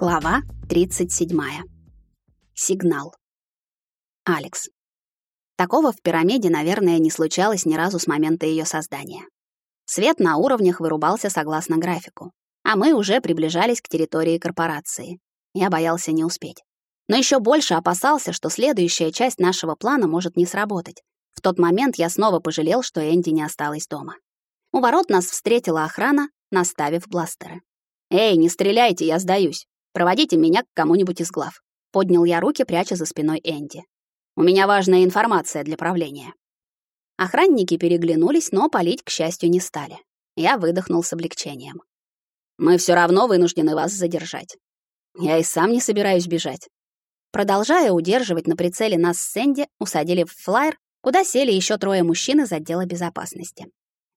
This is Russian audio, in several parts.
Глава 37. Сигнал. Алекс. Такого в пирамиде, наверное, не случалось ни разу с момента ее создания. Свет на уровнях вырубался согласно графику, а мы уже приближались к территории корпорации. Я боялся не успеть. Но еще больше опасался, что следующая часть нашего плана может не сработать. В тот момент я снова пожалел, что Энди не осталась дома. У ворот нас встретила охрана, наставив бластеры. «Эй, не стреляйте, я сдаюсь!» Проводите меня к кому-нибудь из глав. Поднял я руки, пряча за спиной Энди. У меня важная информация для правления. Охранники переглянулись, но палить, к счастью, не стали. Я выдохнул с облегчением. Мы все равно вынуждены вас задержать. Я и сам не собираюсь бежать. Продолжая удерживать на прицеле нас с Энди, усадили в флайер, куда сели еще трое мужчин из отдела безопасности.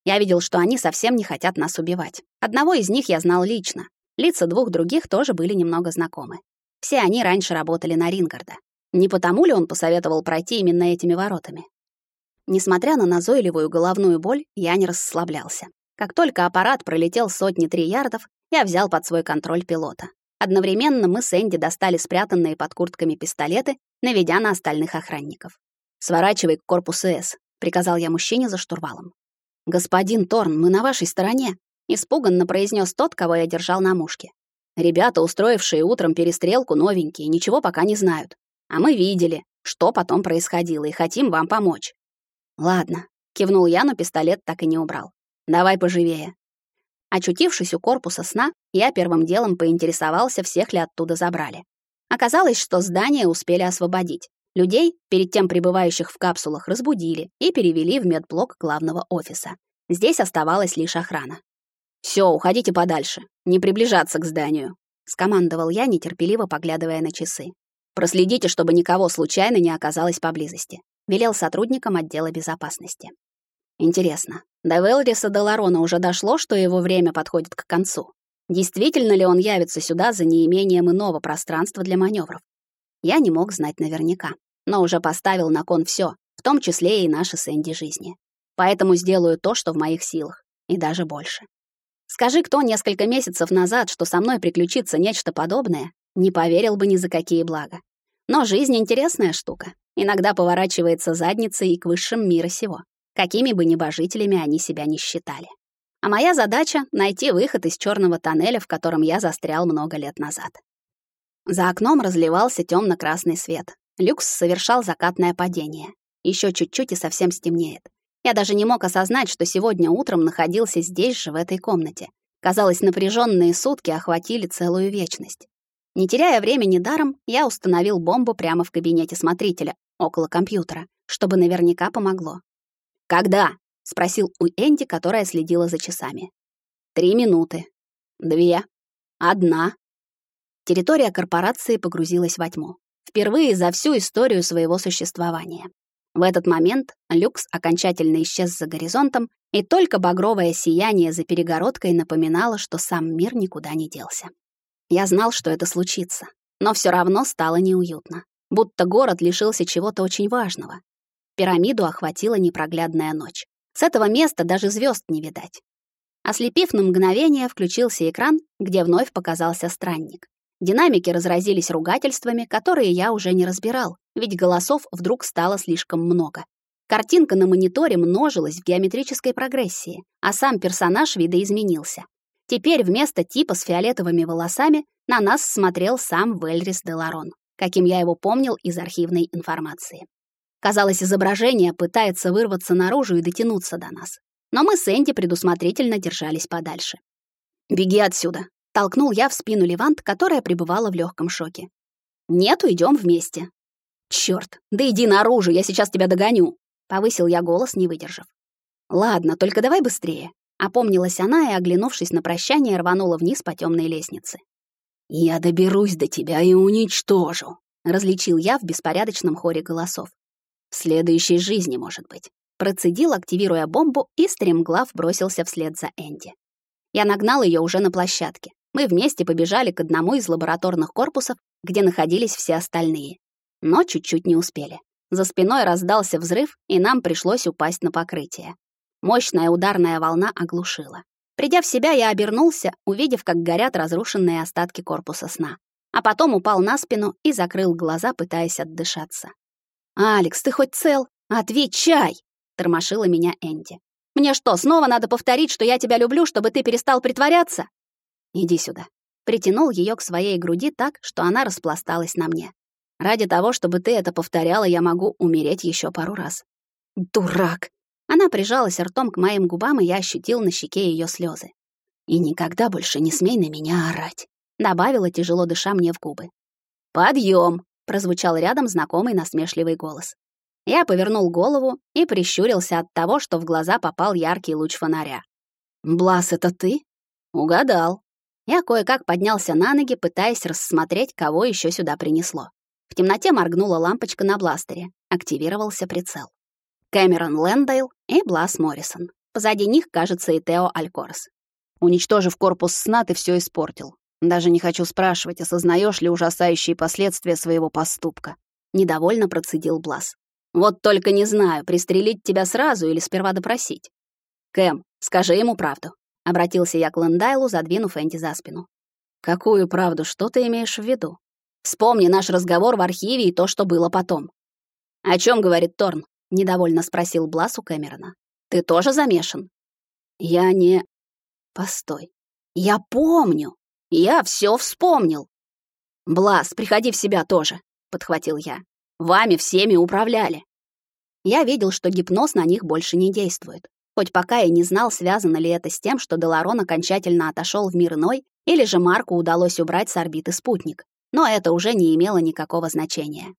Я видел, что они совсем не хотят нас убивать. Одного из них я знал лично. Лица двух других тоже были немного знакомы. Все они раньше работали на Рингарда. Не потому ли он посоветовал пройти именно этими воротами? Несмотря на назойливую головную боль, я не расслаблялся. Как только аппарат пролетел сотни-три ярдов, я взял под свой контроль пилота. Одновременно мы с Энди достали спрятанные под куртками пистолеты, наведя на остальных охранников. «Сворачивай к корпусу С», — приказал я мужчине за штурвалом. «Господин Торн, мы на вашей стороне», испуганно произнес тот, кого я держал на мушке. Ребята, устроившие утром перестрелку, новенькие, ничего пока не знают. А мы видели, что потом происходило, и хотим вам помочь. Ладно, кивнул я, но пистолет так и не убрал. Давай поживее. Очутившись у корпуса сна, я первым делом поинтересовался, всех ли оттуда забрали. Оказалось, что здание успели освободить. Людей, перед тем пребывающих в капсулах, разбудили и перевели в медблок главного офиса. Здесь оставалась лишь охрана. Все, уходите подальше, не приближаться к зданию, скомандовал я, нетерпеливо поглядывая на часы. Проследите, чтобы никого случайно не оказалось поблизости, велел сотрудникам отдела безопасности. Интересно, до Велриса Деларона уже дошло, что его время подходит к концу. Действительно ли он явится сюда за неимением иного пространства для маневров? Я не мог знать наверняка, но уже поставил на кон все, в том числе и наши с Энди жизни. Поэтому сделаю то, что в моих силах, и даже больше. Скажи кто несколько месяцев назад, что со мной приключится нечто подобное, не поверил бы ни за какие блага. Но жизнь интересная штука. Иногда поворачивается задницей и к высшим мира сего, какими бы небожителями они себя не считали. А моя задача — найти выход из черного тоннеля, в котором я застрял много лет назад. За окном разливался темно красный свет. Люкс совершал закатное падение. Еще чуть-чуть и совсем стемнеет. Я даже не мог осознать, что сегодня утром находился здесь же, в этой комнате. Казалось, напряженные сутки охватили целую вечность. Не теряя времени даром, я установил бомбу прямо в кабинете смотрителя, около компьютера, чтобы наверняка помогло. «Когда?» — спросил у Энди, которая следила за часами. «Три минуты. Две. Одна». Территория корпорации погрузилась во тьму. Впервые за всю историю своего существования. В этот момент люкс окончательно исчез за горизонтом, и только багровое сияние за перегородкой напоминало, что сам мир никуда не делся. Я знал, что это случится, но все равно стало неуютно, будто город лишился чего-то очень важного. Пирамиду охватила непроглядная ночь. С этого места даже звезд не видать. Ослепив на мгновение, включился экран, где вновь показался странник. Динамики разразились ругательствами, которые я уже не разбирал, ведь голосов вдруг стало слишком много. Картинка на мониторе множилась в геометрической прогрессии, а сам персонаж видоизменился. Теперь вместо типа с фиолетовыми волосами на нас смотрел сам Вельрис Деларон, каким я его помнил из архивной информации. Казалось, изображение пытается вырваться наружу и дотянуться до нас. Но мы с Энди предусмотрительно держались подальше. «Беги отсюда», Толкнул я в спину Левант, которая пребывала в легком шоке. «Нет, уйдем вместе». «Чёрт, да иди наружу, я сейчас тебя догоню!» Повысил я голос, не выдержав. «Ладно, только давай быстрее». Опомнилась она и, оглянувшись на прощание, рванула вниз по темной лестнице. «Я доберусь до тебя и уничтожу», — различил я в беспорядочном хоре голосов. «В следующей жизни, может быть». Процедил, активируя бомбу, и стремглав бросился вслед за Энди. Я нагнал ее уже на площадке. Мы вместе побежали к одному из лабораторных корпусов, где находились все остальные. Но чуть-чуть не успели. За спиной раздался взрыв, и нам пришлось упасть на покрытие. Мощная ударная волна оглушила. Придя в себя, я обернулся, увидев, как горят разрушенные остатки корпуса сна. а потом упал на спину и закрыл глаза, пытаясь отдышаться. «Алекс, ты хоть цел? Отвечай!» — тормошила меня Энди. «Мне что, снова надо повторить, что я тебя люблю, чтобы ты перестал притворяться?» «Иди сюда». Притянул ее к своей груди так, что она распласталась на мне. «Ради того, чтобы ты это повторяла, я могу умереть еще пару раз». «Дурак!» Она прижалась ртом к моим губам, и я ощутил на щеке ее слезы. «И никогда больше не смей на меня орать», — добавила, тяжело дыша мне в губы. «Подъем!» — прозвучал рядом знакомый насмешливый голос. Я повернул голову и прищурился от того, что в глаза попал яркий луч фонаря. «Блас, это ты?» «Угадал». Я кое-как поднялся на ноги, пытаясь рассмотреть, кого еще сюда принесло. В темноте моргнула лампочка на бластере. Активировался прицел. Кэмерон Лэндейл и Блас Моррисон. Позади них, кажется, и Тео Алькорс. Уничтожив корпус сна, ты все испортил. Даже не хочу спрашивать, осознаешь ли ужасающие последствия своего поступка. Недовольно процедил Блас. Вот только не знаю, пристрелить тебя сразу или сперва допросить. Кэм, скажи ему правду. Обратился я к Лэндайлу, задвинув Энди за спину. Какую правду? Что ты имеешь в виду? Вспомни наш разговор в архиве и то, что было потом. О чем говорит Торн? недовольно спросил Блас у Кэмерона. Ты тоже замешан? Я не Постой. Я помню. Я все вспомнил. Блас, приходи в себя тоже, подхватил я. Вами всеми управляли. Я видел, что гипноз на них больше не действует. Хоть пока я не знал, связано ли это с тем, что Деларон окончательно отошел в мир иной, или же Марку удалось убрать с орбиты спутник. Но это уже не имело никакого значения.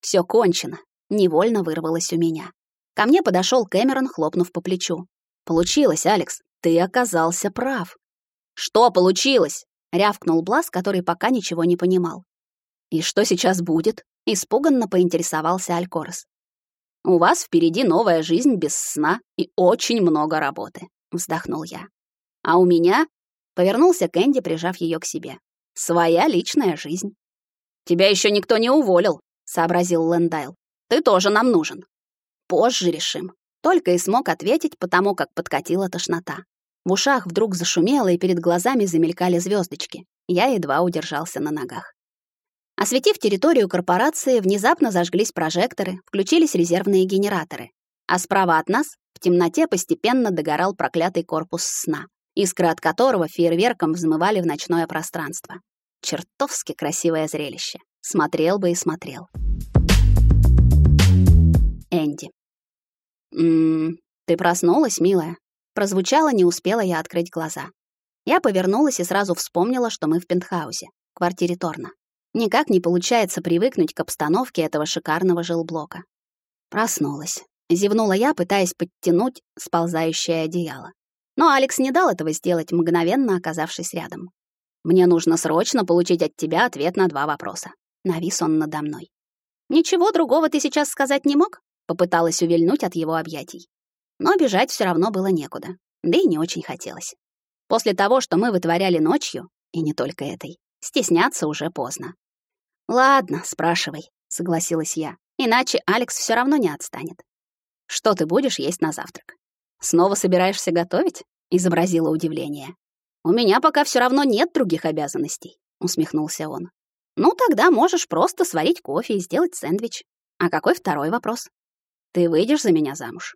Все кончено. Невольно вырвалось у меня. Ко мне подошел Кэмерон, хлопнув по плечу. «Получилось, Алекс. Ты оказался прав». «Что получилось?» — рявкнул Блас, который пока ничего не понимал. «И что сейчас будет?» — испуганно поинтересовался Алькорос. «У вас впереди новая жизнь без сна и очень много работы», — вздохнул я. «А у меня...» — повернулся Кэнди, прижав ее к себе. «Своя личная жизнь». «Тебя еще никто не уволил», — сообразил Лэндайл. Ты тоже нам нужен. Позже решим. Только и смог ответить, потому как подкатила тошнота. В ушах вдруг зашумело, и перед глазами замелькали звездочки. Я едва удержался на ногах. Осветив территорию корпорации, внезапно зажглись прожекторы, включились резервные генераторы. А справа от нас в темноте постепенно догорал проклятый корпус сна, искры от которого фейерверком взмывали в ночное пространство. Чертовски красивое зрелище. Смотрел бы и смотрел. Энди. «М-м, ты проснулась, милая?» Прозвучало, не успела я открыть глаза. Я повернулась и сразу вспомнила, что мы в пентхаусе, квартире Торна. Никак не получается привыкнуть к обстановке этого шикарного жилблока. Проснулась. Зевнула я, пытаясь подтянуть сползающее одеяло. Но Алекс не дал этого сделать, мгновенно оказавшись рядом. «Мне нужно срочно получить от тебя ответ на два вопроса». Навис он надо мной. «Ничего другого ты сейчас сказать не мог?» Попыталась увильнуть от его объятий. Но бежать все равно было некуда, да и не очень хотелось. После того, что мы вытворяли ночью, и не только этой, стесняться уже поздно. «Ладно, спрашивай», — согласилась я, «иначе Алекс все равно не отстанет. Что ты будешь есть на завтрак? Снова собираешься готовить?» — изобразила удивление. «У меня пока все равно нет других обязанностей», — усмехнулся он. «Ну, тогда можешь просто сварить кофе и сделать сэндвич. А какой второй вопрос?» Ты выйдешь за меня замуж?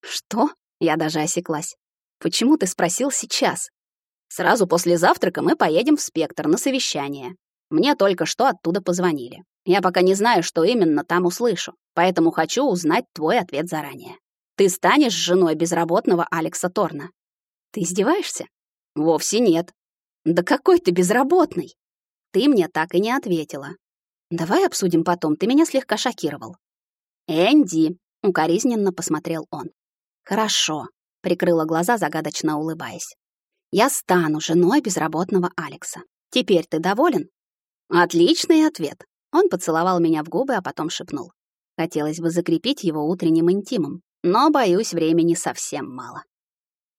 Что? Я даже осеклась. Почему ты спросил сейчас? Сразу после завтрака мы поедем в Спектр на совещание. Мне только что оттуда позвонили. Я пока не знаю, что именно там услышу, поэтому хочу узнать твой ответ заранее. Ты станешь женой безработного Алекса Торна? Ты издеваешься? Вовсе нет. Да какой ты безработный? Ты мне так и не ответила. Давай обсудим потом, ты меня слегка шокировал. Энди, Укоризненно посмотрел он. «Хорошо», — прикрыла глаза, загадочно улыбаясь. «Я стану женой безработного Алекса. Теперь ты доволен?» «Отличный ответ». Он поцеловал меня в губы, а потом шепнул. Хотелось бы закрепить его утренним интимом, но, боюсь, времени совсем мало.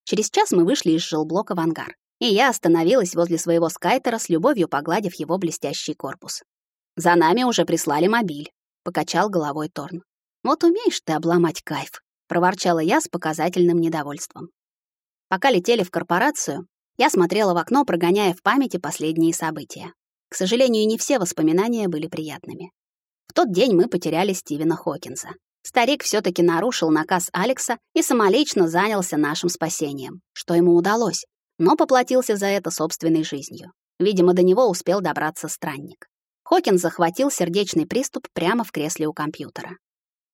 Через час мы вышли из жилблока в ангар, и я остановилась возле своего скайтера с любовью погладив его блестящий корпус. «За нами уже прислали мобиль», — покачал головой Торн. «Вот умеешь ты обломать кайф», — проворчала я с показательным недовольством. Пока летели в корпорацию, я смотрела в окно, прогоняя в памяти последние события. К сожалению, не все воспоминания были приятными. В тот день мы потеряли Стивена Хокинса. Старик все таки нарушил наказ Алекса и самолично занялся нашим спасением, что ему удалось, но поплатился за это собственной жизнью. Видимо, до него успел добраться странник. Хокинс захватил сердечный приступ прямо в кресле у компьютера.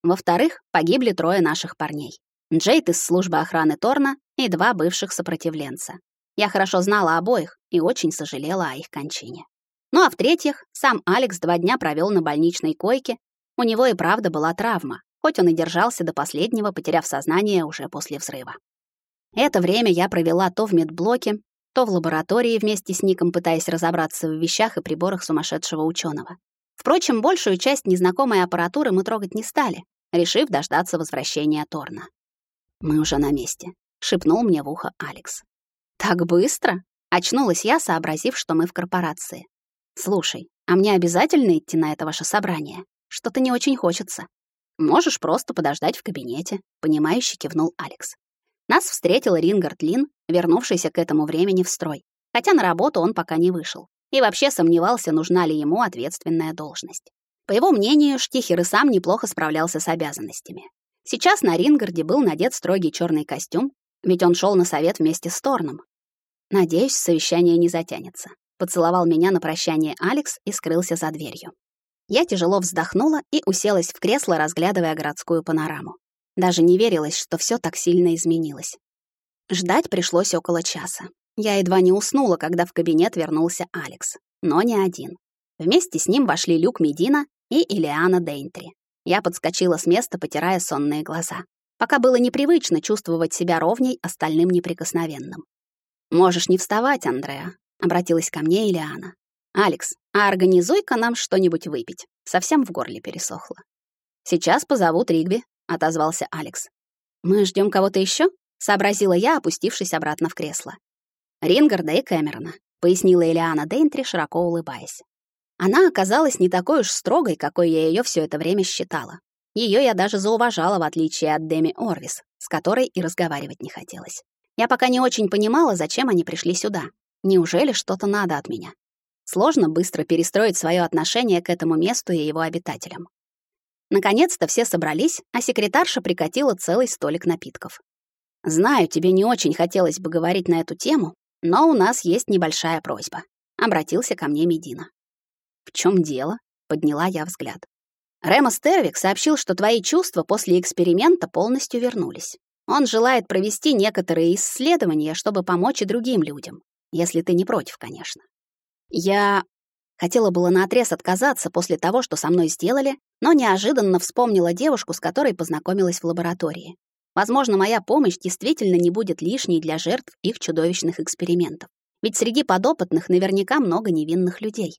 Во-вторых, погибли трое наших парней. Джейд из службы охраны Торна и два бывших сопротивленца. Я хорошо знала обоих и очень сожалела о их кончине. Ну а в-третьих, сам Алекс два дня провел на больничной койке. У него и правда была травма, хоть он и держался до последнего, потеряв сознание уже после взрыва. Это время я провела то в медблоке, то в лаборатории вместе с Ником, пытаясь разобраться в вещах и приборах сумасшедшего ученого. Впрочем, большую часть незнакомой аппаратуры мы трогать не стали, решив дождаться возвращения Торна. «Мы уже на месте», — шепнул мне в ухо Алекс. «Так быстро?» — очнулась я, сообразив, что мы в корпорации. «Слушай, а мне обязательно идти на это ваше собрание? Что-то не очень хочется». Можешь просто подождать в кабинете, понимающе кивнул Алекс. Нас встретил Рингард Лин, вернувшийся к этому времени в строй. Хотя на работу он пока не вышел. И вообще сомневался, нужна ли ему ответственная должность. По его мнению, Штихер и сам неплохо справлялся с обязанностями. Сейчас на Рингарде был надет строгий черный костюм, ведь он шел на совет вместе с Торном. Надеюсь, совещание не затянется. Поцеловал меня на прощание Алекс и скрылся за дверью. Я тяжело вздохнула и уселась в кресло, разглядывая городскую панораму. Даже не верилось, что все так сильно изменилось. Ждать пришлось около часа. Я едва не уснула, когда в кабинет вернулся Алекс. Но не один. Вместе с ним вошли Люк Медина и Илиана Дейнтри. Я подскочила с места, потирая сонные глаза. Пока было непривычно чувствовать себя ровней остальным неприкосновенным. «Можешь не вставать, Андреа», — обратилась ко мне Илиана. «Алекс, а организуй-ка нам что-нибудь выпить. Совсем в горле пересохло». «Сейчас позовут Ригби», — отозвался Алекс. «Мы ждем кого-то еще? сообразила я, опустившись обратно в кресло. «Рингарда и Кэмерона», — пояснила Элиана Дейнтри, широко улыбаясь. Она оказалась не такой уж строгой, какой я ее все это время считала. Ее я даже зауважала, в отличие от Деми Орвис, с которой и разговаривать не хотелось. Я пока не очень понимала, зачем они пришли сюда. Неужели что-то надо от меня? Сложно быстро перестроить свое отношение к этому месту и его обитателям. Наконец-то все собрались, а секретарша прикатила целый столик напитков. «Знаю, тебе не очень хотелось бы говорить на эту тему, но у нас есть небольшая просьба», — обратился ко мне Медина. «В чем дело?» — подняла я взгляд. Рема Стервик сообщил, что твои чувства после эксперимента полностью вернулись. Он желает провести некоторые исследования, чтобы помочь и другим людям, если ты не против, конечно. Я хотела было наотрез отказаться после того, что со мной сделали, но неожиданно вспомнила девушку, с которой познакомилась в лаборатории. Возможно, моя помощь действительно не будет лишней для жертв их чудовищных экспериментов. Ведь среди подопытных наверняка много невинных людей.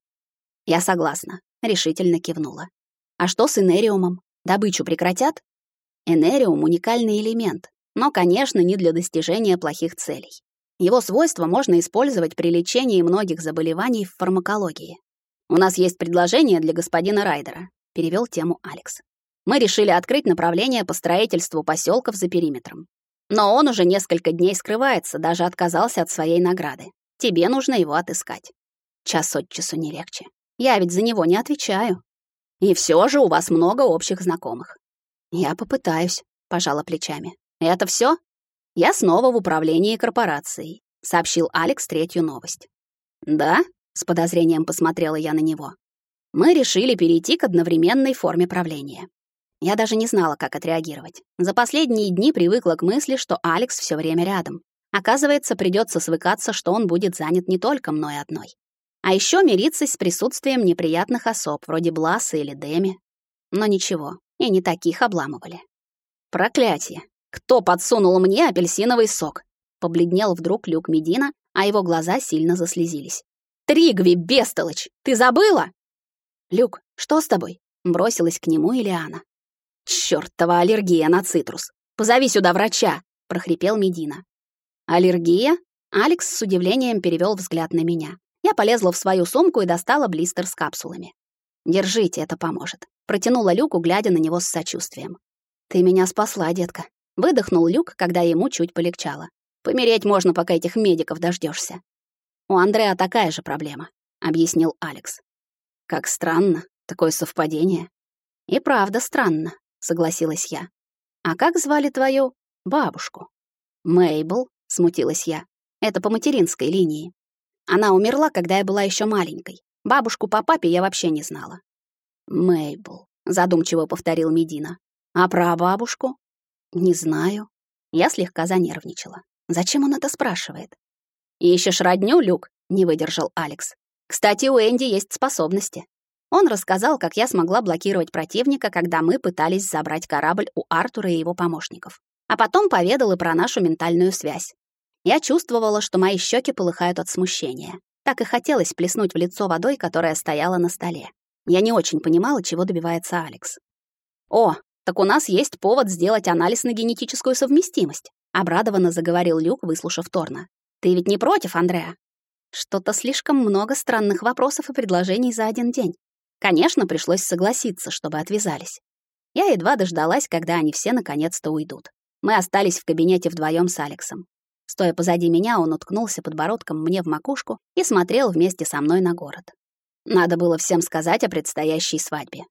Я согласна, решительно кивнула. А что с энериумом? Добычу прекратят? Энериум — уникальный элемент, но, конечно, не для достижения плохих целей. Его свойства можно использовать при лечении многих заболеваний в фармакологии. У нас есть предложение для господина Райдера, перевел тему Алекс. Мы решили открыть направление по строительству поселков за периметром. Но он уже несколько дней скрывается, даже отказался от своей награды. Тебе нужно его отыскать. Час от часу не легче. Я ведь за него не отвечаю. И все же у вас много общих знакомых. Я попытаюсь, пожала плечами. Это все? «Я снова в управлении корпорацией», — сообщил Алекс третью новость. «Да?» — с подозрением посмотрела я на него. «Мы решили перейти к одновременной форме правления. Я даже не знала, как отреагировать. За последние дни привыкла к мысли, что Алекс все время рядом. Оказывается, придется свыкаться, что он будет занят не только мной одной. А еще мириться с присутствием неприятных особ, вроде Бласа или Деми. Но ничего, и не таких обламывали. Проклятие. «Кто подсунул мне апельсиновый сок?» Побледнел вдруг Люк Медина, а его глаза сильно заслезились. «Тригви, бестолочь! Ты забыла?» «Люк, что с тобой?» Бросилась к нему Илиана. «Чёртова аллергия на цитрус! Позови сюда врача!» — прохрипел Медина. «Аллергия?» Алекс с удивлением перевел взгляд на меня. Я полезла в свою сумку и достала блистер с капсулами. «Держите, это поможет», — протянула Люку, глядя на него с сочувствием. «Ты меня спасла, детка. Выдохнул Люк, когда ему чуть полегчало. Помереть можно, пока этих медиков дождешься. У Андреа такая же проблема. объяснил Алекс. Как странно, такое совпадение. И правда странно, согласилась я. А как звали твою бабушку? Мейбл, смутилась я. Это по материнской линии. Она умерла, когда я была еще маленькой. Бабушку по папе я вообще не знала. Мейбл, задумчиво повторил Медина. А про бабушку? Не знаю. Я слегка занервничала. Зачем он это спрашивает? Ищешь родню, Люк? Не выдержал Алекс. Кстати, у Энди есть способности. Он рассказал, как я смогла блокировать противника, когда мы пытались забрать корабль у Артура и его помощников. А потом поведал и про нашу ментальную связь. Я чувствовала, что мои щеки полыхают от смущения. Так и хотелось плеснуть в лицо водой, которая стояла на столе. Я не очень понимала, чего добивается Алекс. «О, так у нас есть повод сделать анализ на генетическую совместимость», обрадованно заговорил Люк, выслушав Торна. «Ты ведь не против, Андреа?» Что-то слишком много странных вопросов и предложений за один день. Конечно, пришлось согласиться, чтобы отвязались. Я едва дождалась, когда они все наконец-то уйдут. Мы остались в кабинете вдвоем с Алексом. Стоя позади меня, он уткнулся подбородком мне в макушку и смотрел вместе со мной на город. Надо было всем сказать о предстоящей свадьбе.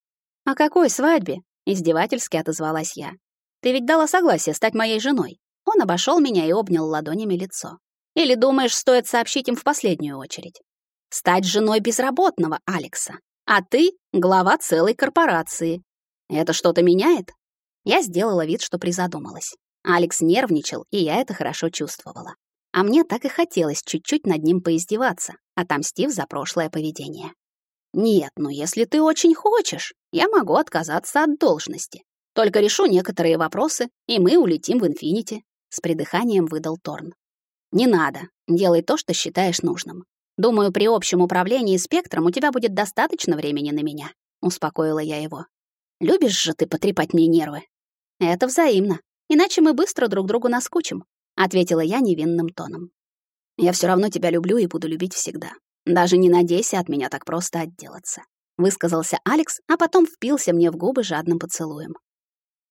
«О какой свадьбе?» — издевательски отозвалась я. «Ты ведь дала согласие стать моей женой». Он обошел меня и обнял ладонями лицо. «Или думаешь, стоит сообщить им в последнюю очередь?» «Стать женой безработного Алекса. А ты — глава целой корпорации. Это что-то меняет?» Я сделала вид, что призадумалась. Алекс нервничал, и я это хорошо чувствовала. А мне так и хотелось чуть-чуть над ним поиздеваться, отомстив за прошлое поведение. «Нет, ну если ты очень хочешь, я могу отказаться от должности. Только решу некоторые вопросы, и мы улетим в Инфинити», — с придыханием выдал Торн. «Не надо. Делай то, что считаешь нужным. Думаю, при общем управлении спектром у тебя будет достаточно времени на меня, успокоила я его. Любишь же ты потрепать мне нервы. Это взаимно. Иначе мы быстро друг другу наскучим, ответила я невинным тоном. Я все равно тебя люблю и буду любить всегда. Даже не надейся от меня так просто отделаться, высказался Алекс, а потом впился мне в губы жадным поцелуем.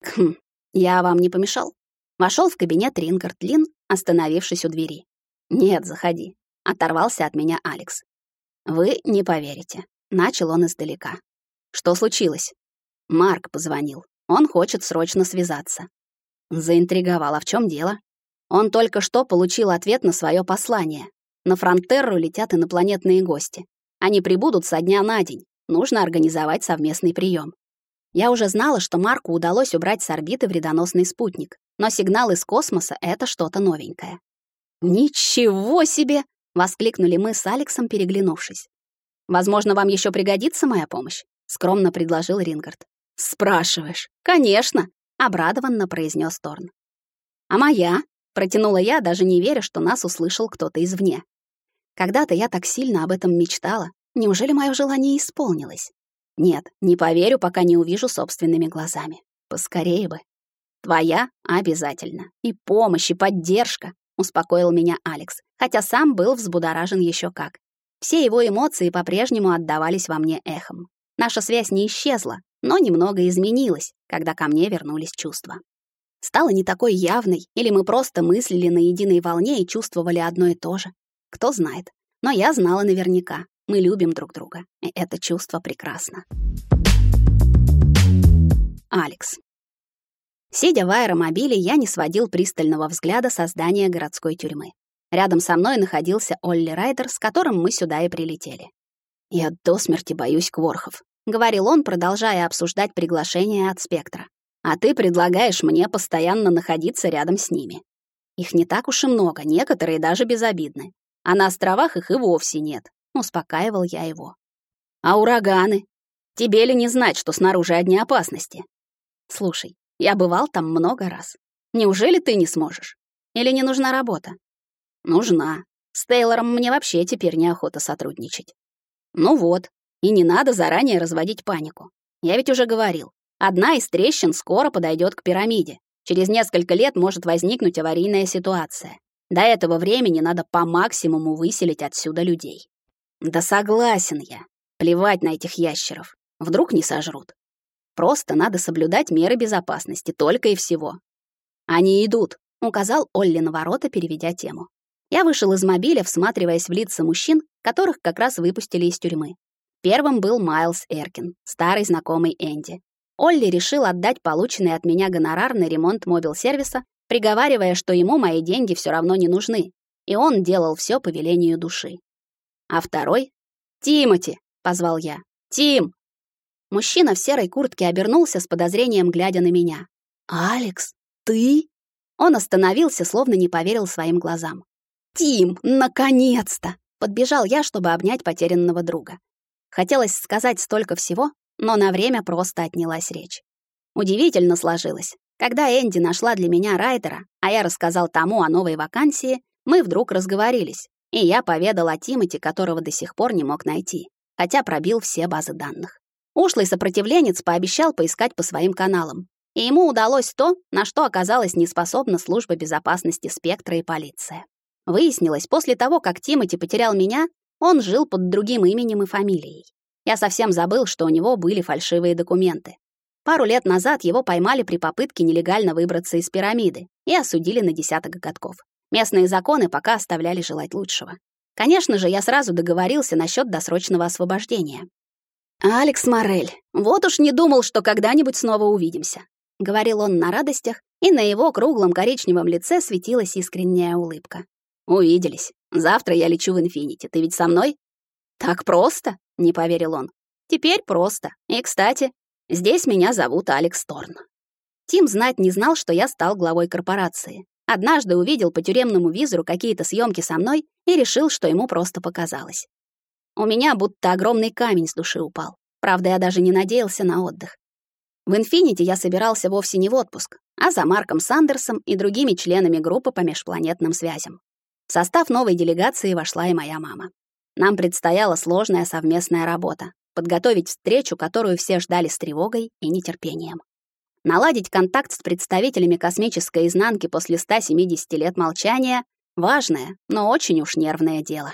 Хм, я вам не помешал? Вошел в кабинет Рингард Лин, остановившись у двери. Нет, заходи. Оторвался от меня Алекс. Вы не поверите. Начал он издалека. Что случилось? Марк позвонил. Он хочет срочно связаться. Заинтриговал. А в чем дело? Он только что получил ответ на свое послание. На Фронтерру летят инопланетные гости. Они прибудут со дня на день. Нужно организовать совместный прием. Я уже знала, что Марку удалось убрать с орбиты вредоносный спутник, но сигнал из космоса — это что-то новенькое. «Ничего себе!» воскликнули мы с Алексом, переглянувшись. Возможно, вам еще пригодится моя помощь, скромно предложил Рингард. Спрашиваешь? Конечно, обрадованно произнес Торн. А моя? Протянула я, даже не веря, что нас услышал кто-то извне. Когда-то я так сильно об этом мечтала. Неужели мое желание исполнилось? Нет, не поверю, пока не увижу собственными глазами. Поскорее бы. Твоя обязательно. И помощь, и поддержка успокоил меня Алекс, хотя сам был взбудоражен еще как. Все его эмоции по-прежнему отдавались во мне эхом. Наша связь не исчезла, но немного изменилась, когда ко мне вернулись чувства. Стала не такой явной, или мы просто мыслили на единой волне и чувствовали одно и то же. Кто знает. Но я знала наверняка. Мы любим друг друга, и это чувство прекрасно. Алекс. Сидя в аэромобиле, я не сводил пристального взгляда со здания городской тюрьмы. Рядом со мной находился Олли Райдер, с которым мы сюда и прилетели. «Я до смерти боюсь кворхов», — говорил он, продолжая обсуждать приглашение от «Спектра». «А ты предлагаешь мне постоянно находиться рядом с ними. Их не так уж и много, некоторые даже безобидны. А на островах их и вовсе нет», — успокаивал я его. «А ураганы? Тебе ли не знать, что снаружи одни опасности?» «Слушай, я бывал там много раз. Неужели ты не сможешь? Или не нужна работа? Нужна. С Тейлором мне вообще теперь неохота сотрудничать. Ну вот, и не надо заранее разводить панику. Я ведь уже говорил, одна из трещин скоро подойдет к пирамиде. Через несколько лет может возникнуть аварийная ситуация. До этого времени надо по максимуму выселить отсюда людей. Да согласен я. Плевать на этих ящеров. Вдруг не сожрут. Просто надо соблюдать меры безопасности, только и всего. Они идут, указал Олли на ворота, переведя тему. Я вышел из мобиля, всматриваясь в лица мужчин, которых как раз выпустили из тюрьмы. Первым был Майлз Эркин, старый знакомый Энди. Олли решил отдать полученный от меня гонорар на ремонт мобил-сервиса, приговаривая, что ему мои деньги все равно не нужны, и он делал все по велению души. А второй — Тимоти, позвал я. Тим. Мужчина в серой куртке обернулся с подозрением, глядя на меня. Алекс, ты? Он остановился, словно не поверил своим глазам. Тим, наконец-то! Подбежал я, чтобы обнять потерянного друга. Хотелось сказать столько всего, но на время просто отнялась речь. Удивительно сложилось. Когда Энди нашла для меня райдера, а я рассказал тому о новой вакансии, мы вдруг разговорились, и я поведал о Тимоте, которого до сих пор не мог найти, хотя пробил все базы данных. Ушлый сопротивленец пообещал поискать по своим каналам, и ему удалось то, на что оказалась неспособна служба безопасности Спектра и полиция. Выяснилось, после того, как Тимати потерял меня, он жил под другим именем и фамилией. Я совсем забыл, что у него были фальшивые документы. Пару лет назад его поймали при попытке нелегально выбраться из пирамиды и осудили на десяток годков. Местные законы пока оставляли желать лучшего. Конечно же, я сразу договорился насчет досрочного освобождения. «Алекс Морель, вот уж не думал, что когда-нибудь снова увидимся», — говорил он на радостях, и на его круглом коричневом лице светилась искренняя улыбка. Увиделись. Завтра я лечу в Инфинити. Ты ведь со мной? Так просто? Не поверил он. Теперь просто. И, кстати, здесь меня зовут Алекс Торн. Тим знать не знал, что я стал главой корпорации. Однажды увидел по тюремному визору какие-то съемки со мной и решил, что ему просто показалось. У меня будто огромный камень с души упал. Правда, я даже не надеялся на отдых. В Инфинити я собирался вовсе не в отпуск, а за Марком Сандерсом и другими членами группы по межпланетным связям. В состав новой делегации вошла и моя мама. Нам предстояла сложная совместная работа — подготовить встречу, которую все ждали с тревогой и нетерпением. Наладить контакт с представителями космической изнанки после 170 лет молчания — важное, но очень уж нервное дело.